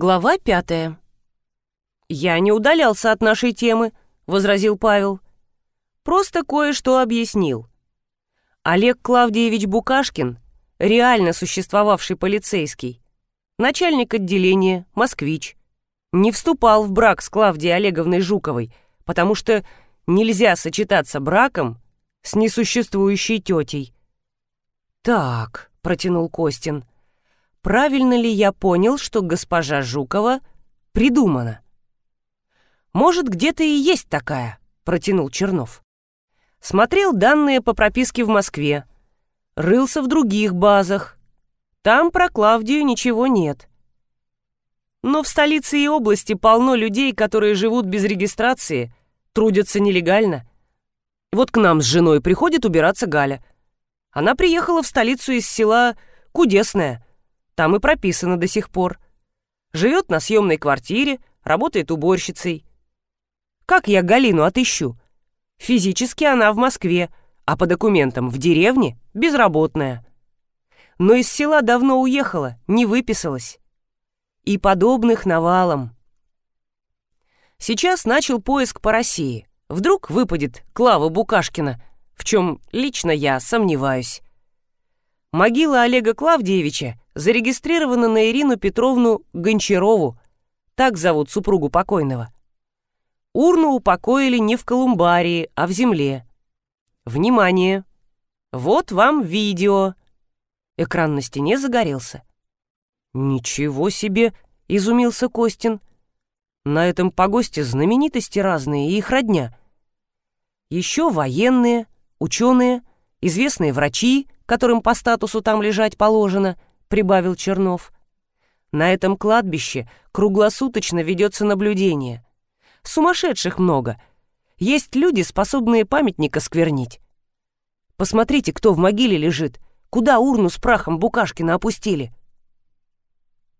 Глава пятая. «Я не удалялся от нашей темы», — возразил Павел. «Просто кое-что объяснил. Олег Клавдиевич Букашкин, реально существовавший полицейский, начальник отделения, москвич, не вступал в брак с Клавдией Олеговной Жуковой, потому что нельзя сочетаться браком с несуществующей тетей. «Так», — протянул Костин, — «правильно ли я понял, что госпожа Жукова придумана?» «Может, где-то и есть такая», — протянул Чернов. Смотрел данные по прописке в Москве, рылся в других базах. Там про Клавдию ничего нет. Но в столице и области полно людей, которые живут без регистрации, трудятся нелегально. Вот к нам с женой приходит убираться Галя. Она приехала в столицу из села Кудесное. Там и прописана до сих пор. Живет на съемной квартире, работает уборщицей. Как я Галину отыщу? Физически она в Москве, а по документам в деревне безработная. Но из села давно уехала, не выписалась. И подобных навалом. Сейчас начал поиск по России. Вдруг выпадет Клава Букашкина, в чем лично я сомневаюсь. Могила Олега Клавдиевича зарегистрирована на Ирину Петровну Гончарову, так зовут супругу покойного. Урну упокоили не в колумбарии, а в земле. Внимание! Вот вам видео. Экран на стене загорелся. «Ничего себе!» — изумился Костин. На этом погосте знаменитости разные и их родня. Еще военные, ученые, известные врачи, которым по статусу там лежать положено, прибавил Чернов. На этом кладбище круглосуточно ведется наблюдение. Сумасшедших много. Есть люди, способные памятник осквернить. Посмотрите, кто в могиле лежит, куда урну с прахом Букашкина опустили.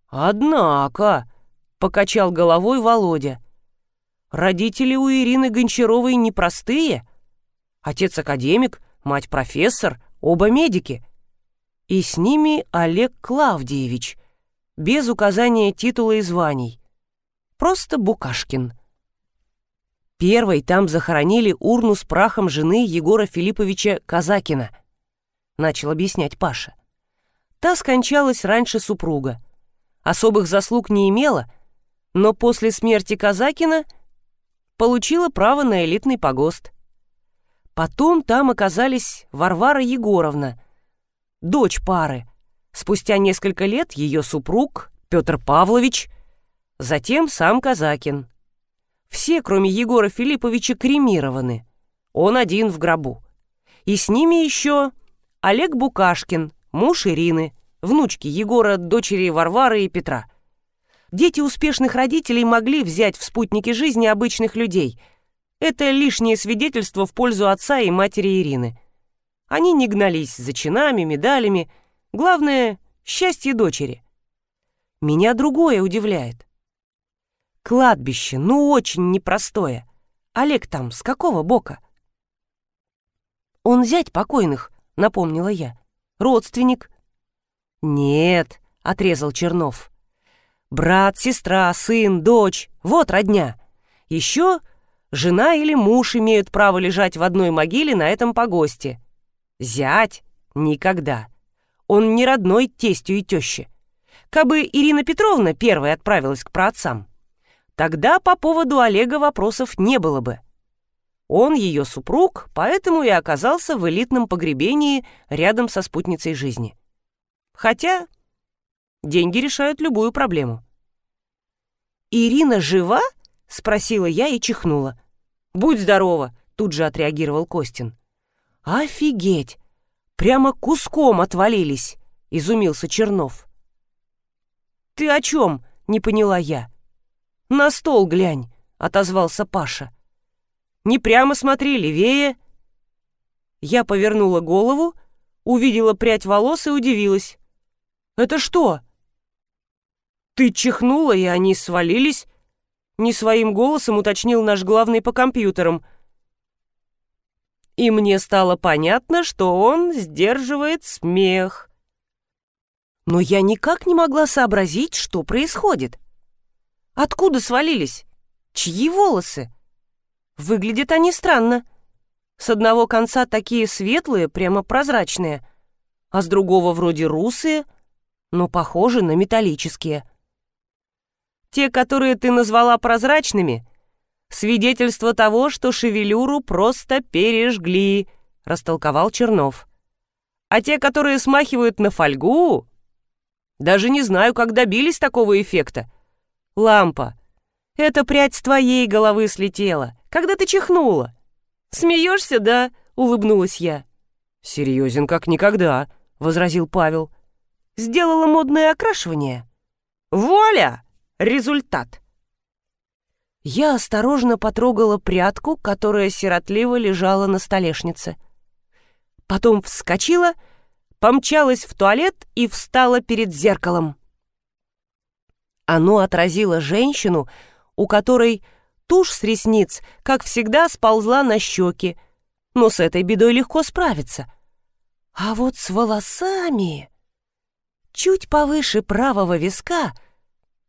«Однако», — покачал головой Володя. «Родители у Ирины Гончаровой непростые. Отец академик, мать профессор, оба медики. И с ними Олег Клавдиевич, без указания титула и званий. Просто Букашкин». Первой там захоронили урну с прахом жены Егора Филипповича Казакина, начал объяснять Паша. Та скончалась раньше супруга. Особых заслуг не имела — но после смерти Казакина получила право на элитный погост. Потом там оказались Варвара Егоровна, дочь пары, спустя несколько лет ее супруг Петр Павлович, затем сам Казакин. Все, кроме Егора Филипповича, кремированы. Он один в гробу. И с ними еще Олег Букашкин, муж Ирины, внучки Егора, дочери Варвары и Петра – Дети успешных родителей могли взять в спутники жизни обычных людей. Это лишнее свидетельство в пользу отца и матери Ирины. Они не гнались за чинами, медалями. Главное — счастье дочери. Меня другое удивляет. Кладбище, ну очень непростое. Олег там с какого бока? Он зять покойных, напомнила я. Родственник. Нет, отрезал Чернов. Брат, сестра, сын, дочь — вот родня. Еще жена или муж имеют право лежать в одной могиле на этом погосте. Зять — никогда. Он не родной тестю и теще. Кабы Ирина Петровна первой отправилась к праотцам, тогда по поводу Олега вопросов не было бы. Он ее супруг, поэтому и оказался в элитном погребении рядом со спутницей жизни. Хотя Деньги решают любую проблему. «Ирина жива?» — спросила я и чихнула. «Будь здорова!» — тут же отреагировал Костин. «Офигеть! Прямо куском отвалились!» — изумился Чернов. «Ты о чем?» — не поняла я. «На стол глянь!» — отозвался Паша. «Не прямо смотри, левее!» Я повернула голову, увидела прядь волос и удивилась. «Это что?» «Ты чихнула, и они свалились?» Не своим голосом уточнил наш главный по компьютерам. И мне стало понятно, что он сдерживает смех. Но я никак не могла сообразить, что происходит. Откуда свалились? Чьи волосы? Выглядят они странно. С одного конца такие светлые, прямо прозрачные, а с другого вроде русые, но похожи на металлические. Те, которые ты назвала прозрачными, свидетельство того, что шевелюру просто пережгли, растолковал Чернов. А те, которые смахивают на фольгу, даже не знаю, как добились такого эффекта. Лампа, эта прядь с твоей головы слетела, когда ты чихнула. Смеешься, да? Улыбнулась я. Серьезен как никогда, возразил Павел. Сделала модное окрашивание. Воля! Результат. Я осторожно потрогала прядку, которая сиротливо лежала на столешнице. Потом вскочила, помчалась в туалет и встала перед зеркалом. Оно отразило женщину, у которой тушь с ресниц, как всегда, сползла на щеки, но с этой бедой легко справиться. А вот с волосами... Чуть повыше правого виска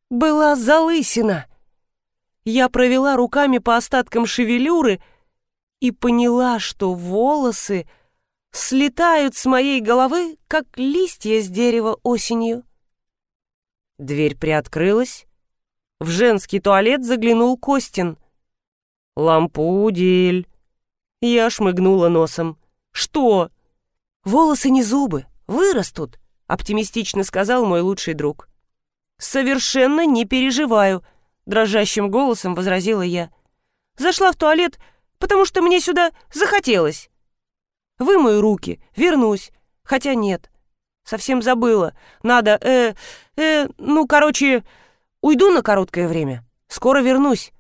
была залысина. Я провела руками по остаткам шевелюры и поняла, что волосы слетают с моей головы, как листья с дерева осенью. Дверь приоткрылась. В женский туалет заглянул Костин. «Лампудель!» Я шмыгнула носом. «Что?» «Волосы не зубы, вырастут», — оптимистично сказал мой лучший друг. «Совершенно не переживаю», — дрожащим голосом возразила я. «Зашла в туалет, потому что мне сюда захотелось». Вымою руки, вернусь. Хотя нет, совсем забыла. Надо, э, э, ну, короче, уйду на короткое время. Скоро вернусь.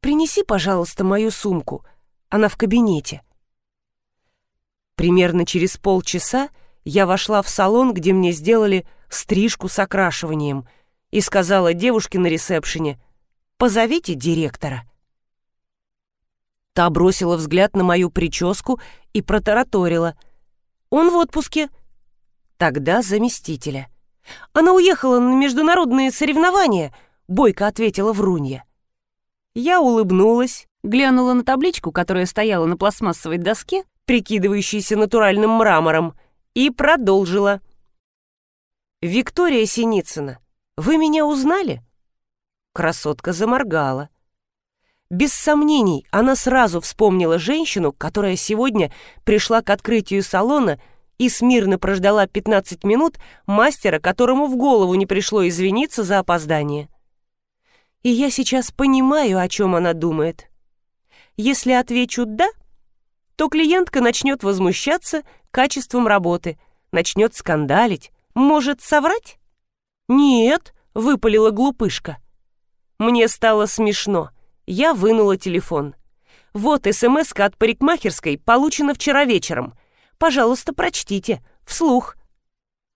Принеси, пожалуйста, мою сумку. Она в кабинете. Примерно через полчаса я вошла в салон, где мне сделали стрижку с окрашиванием, и сказала девушке на ресепшене «Позовите директора». Та бросила взгляд на мою прическу и протараторила. «Он в отпуске». «Тогда заместителя». «Она уехала на международные соревнования», — бойко ответила Врунья. Я улыбнулась, глянула на табличку, которая стояла на пластмассовой доске, прикидывающейся натуральным мрамором, и продолжила. «Виктория Синицына, вы меня узнали?» Красотка заморгала. Без сомнений, она сразу вспомнила женщину, которая сегодня пришла к открытию салона и смирно прождала 15 минут мастера, которому в голову не пришло извиниться за опоздание. И я сейчас понимаю, о чем она думает. Если отвечу «да», то клиентка начнет возмущаться качеством работы, начнет скандалить, может соврать? «Нет», — выпалила глупышка. Мне стало смешно — я вынула телефон. «Вот смс от парикмахерской получена вчера вечером. Пожалуйста, прочтите. Вслух».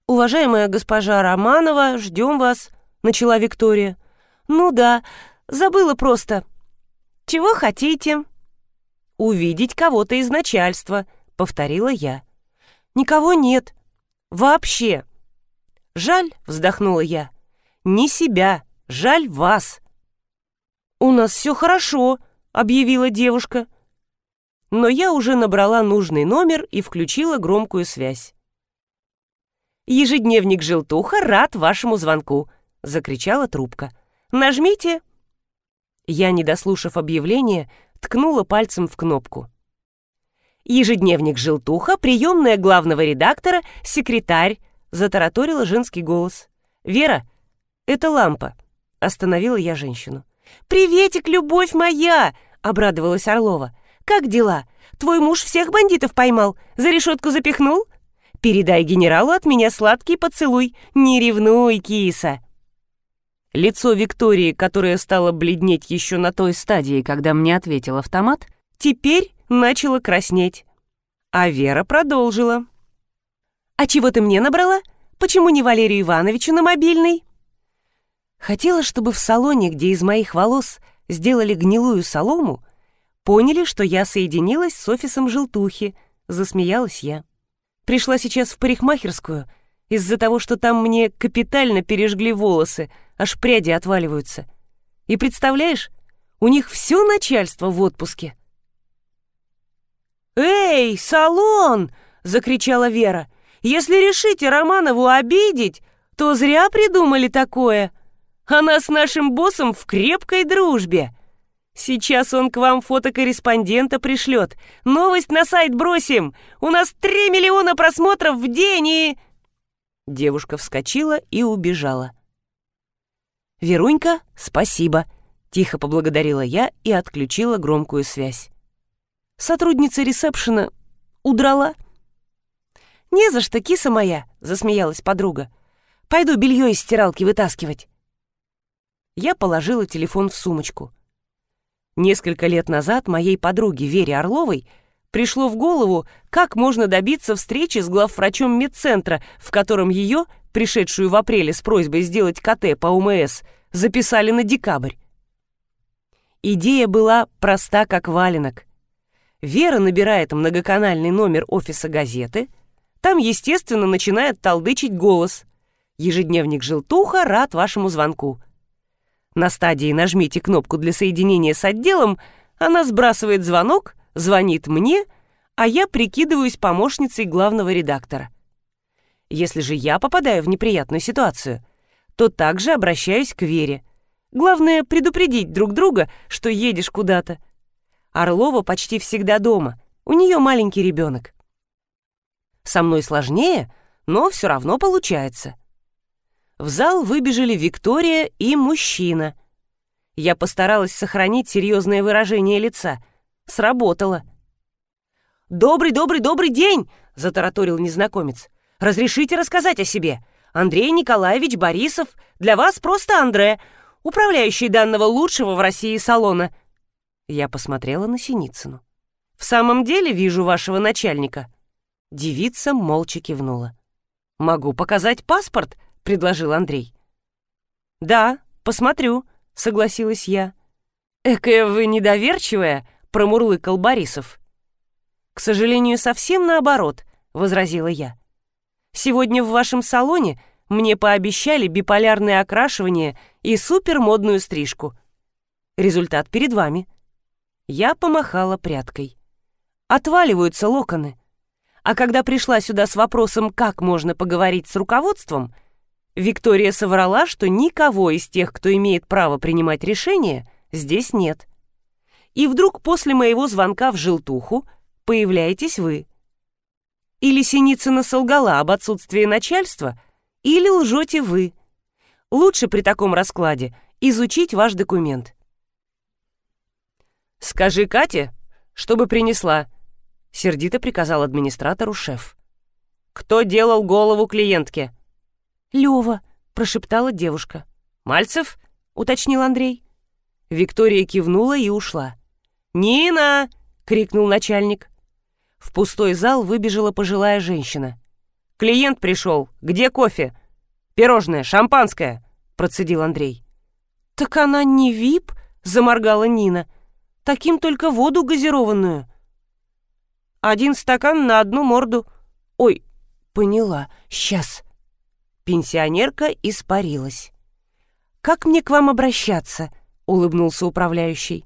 «Уважаемая госпожа Романова, ждем вас», — начала Виктория. «Ну да, забыла просто». «Чего хотите?» «Увидеть кого-то из начальства», — повторила я. «Никого нет. Вообще». «Жаль», — вздохнула я. «Не себя, жаль вас». «У нас все хорошо», — объявила девушка. Но я уже набрала нужный номер и включила громкую связь. «Ежедневник Желтуха рад вашему звонку», — закричала трубка. «Нажмите». Я, не дослушав объявление, ткнула пальцем в кнопку. «Ежедневник Желтуха, приемная главного редактора, секретарь», — затараторила женский голос. «Вера, это лампа», — остановила я женщину. «Приветик, любовь моя!» — обрадовалась Орлова. «Как дела? Твой муж всех бандитов поймал? За решетку запихнул? Передай генералу от меня сладкий поцелуй. Не ревнуй, киса!» Лицо Виктории, которое стало бледнеть еще на той стадии, когда мне ответил автомат, теперь начало краснеть. А Вера продолжила. «А чего ты мне набрала? Почему не Валерию Ивановичу на мобильный?» Хотела, чтобы в салоне, где из моих волос сделали гнилую солому, поняли, что я соединилась с офисом желтухи, засмеялась я. Пришла сейчас в парикмахерскую из-за того, что там мне капитально пережгли волосы, аж пряди отваливаются. И представляешь, у них все начальство в отпуске. «Эй, салон!» — закричала Вера. «Если решите Романову обидеть, то зря придумали такое. Она с нашим боссом в крепкой дружбе. Сейчас он к вам фотокорреспондента пришлет. Новость на сайт бросим. У нас три миллиона просмотров в день и...» Девушка вскочила и убежала. «Верунька, спасибо», — тихо поблагодарила я и отключила громкую связь. Сотрудница ресепшена удрала. «Не за что, киса моя», — засмеялась подруга. «Пойду белье из стиралки вытаскивать». Я положила телефон в сумочку. Несколько лет назад моей подруге Вере Орловой пришло в голову, как можно добиться встречи с главврачом медцентра, в котором ее, пришедшую в апреле с просьбой сделать КТ по УМС, записали на декабрь. Идея была проста, как валенок. Вера набирает многоканальный номер офиса газеты, там, естественно, начинает толдычить голос. «Ежедневник Желтуха рад вашему звонку». На стадии «нажмите кнопку для соединения с отделом» она сбрасывает звонок, звонит мне, а я прикидываюсь помощницей главного редактора. Если же я попадаю в неприятную ситуацию, то также обращаюсь к Вере. Главное предупредить друг друга, что едешь куда-то. Орлова почти всегда дома, у нее маленький ребенок. Со мной сложнее, но все равно получается в зал выбежали Виктория и мужчина. Я постаралась сохранить серьезное выражение лица. Сработало. «Добрый, добрый, добрый день!» — затараторил незнакомец. «Разрешите рассказать о себе? Андрей Николаевич Борисов, для вас просто Андре, управляющий данного лучшего в России салона». Я посмотрела на Синицыну. «В самом деле вижу вашего начальника». Девица молча кивнула. «Могу показать паспорт?» — предложил Андрей. «Да, посмотрю», — согласилась я. «Экая вы недоверчивая», — промурлыкал Борисов. «К сожалению, совсем наоборот», — возразила я. «Сегодня в вашем салоне мне пообещали биполярное окрашивание и супермодную стрижку. Результат перед вами». Я помахала прядкой. Отваливаются локоны. А когда пришла сюда с вопросом, как можно поговорить с руководством, Виктория соврала, что никого из тех, кто имеет право принимать решения, здесь нет. И вдруг после моего звонка в желтуху появляетесь вы. Или Синицына солгала об отсутствии начальства, или лжете вы. Лучше при таком раскладе изучить ваш документ. «Скажи Кате, чтобы принесла», — сердито приказал администратору шеф. «Кто делал голову клиентке?» «Лёва», — прошептала девушка. «Мальцев?» — уточнил Андрей. Виктория кивнула и ушла. «Нина!» — крикнул начальник. В пустой зал выбежала пожилая женщина. «Клиент пришел. Где кофе?» «Пирожное, шампанское», — процедил Андрей. «Так она не вип?» — заморгала Нина. «Таким только воду газированную». «Один стакан на одну морду». «Ой, поняла. Сейчас». Пенсионерка испарилась. «Как мне к вам обращаться?» — улыбнулся управляющий.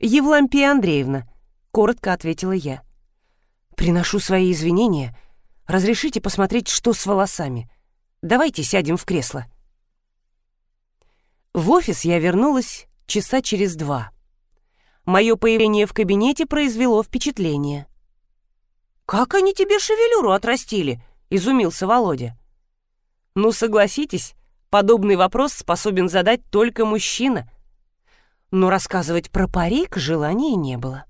«Евлампия Андреевна», — коротко ответила я. «Приношу свои извинения. Разрешите посмотреть, что с волосами. Давайте сядем в кресло». В офис я вернулась часа через два. Мое появление в кабинете произвело впечатление. «Как они тебе шевелюру отрастили?» — изумился Володя. Ну, согласитесь, подобный вопрос способен задать только мужчина. Но рассказывать про парик желания не было.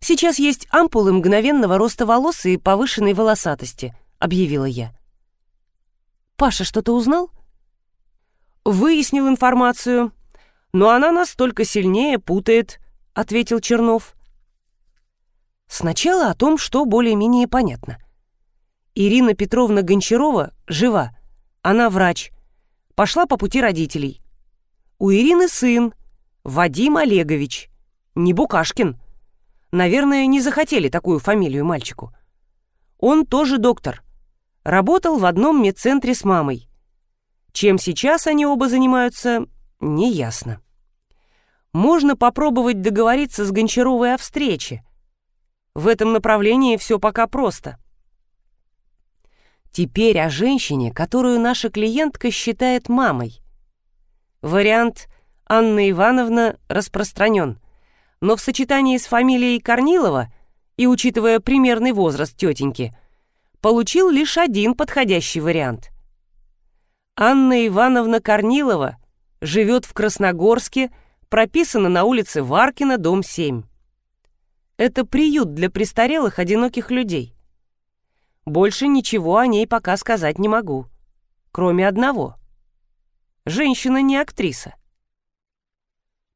«Сейчас есть ампулы мгновенного роста волос и повышенной волосатости», — объявила я. «Паша что-то узнал?» «Выяснил информацию, но она нас только сильнее путает», — ответил Чернов. «Сначала о том, что более-менее понятно. Ирина Петровна Гончарова жива. Она врач. Пошла по пути родителей. У Ирины сын, Вадим Олегович. Не Букашкин. Наверное, не захотели такую фамилию мальчику. Он тоже доктор. Работал в одном медцентре с мамой. Чем сейчас они оба занимаются, неясно. Можно попробовать договориться с Гончаровой о встрече. В этом направлении все пока просто. Теперь о женщине, которую наша клиентка считает мамой. Вариант Анна Ивановна распространен, но в сочетании с фамилией Корнилова и учитывая примерный возраст тетеньки, получил лишь один подходящий вариант. Анна Ивановна Корнилова живет в Красногорске, прописана на улице Варкина, дом 7. Это приют для престарелых одиноких людей. Больше ничего о ней пока сказать не могу, кроме одного. Женщина не актриса.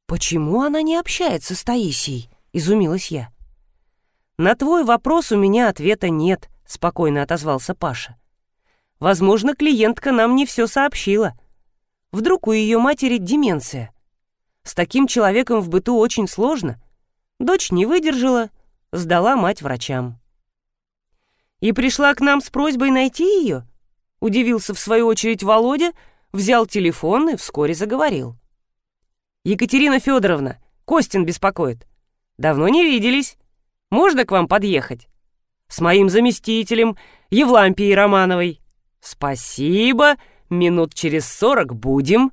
«Почему она не общается с Таисией?» — изумилась я. «На твой вопрос у меня ответа нет», — спокойно отозвался Паша. «Возможно, клиентка нам не все сообщила. Вдруг у ее матери деменция. С таким человеком в быту очень сложно. Дочь не выдержала, сдала мать врачам». «И пришла к нам с просьбой найти ее?» Удивился в свою очередь Володя, взял телефон и вскоре заговорил. «Екатерина Федоровна, Костин беспокоит. Давно не виделись. Можно к вам подъехать? С моим заместителем, Евлампией Романовой. Спасибо, минут через сорок будем».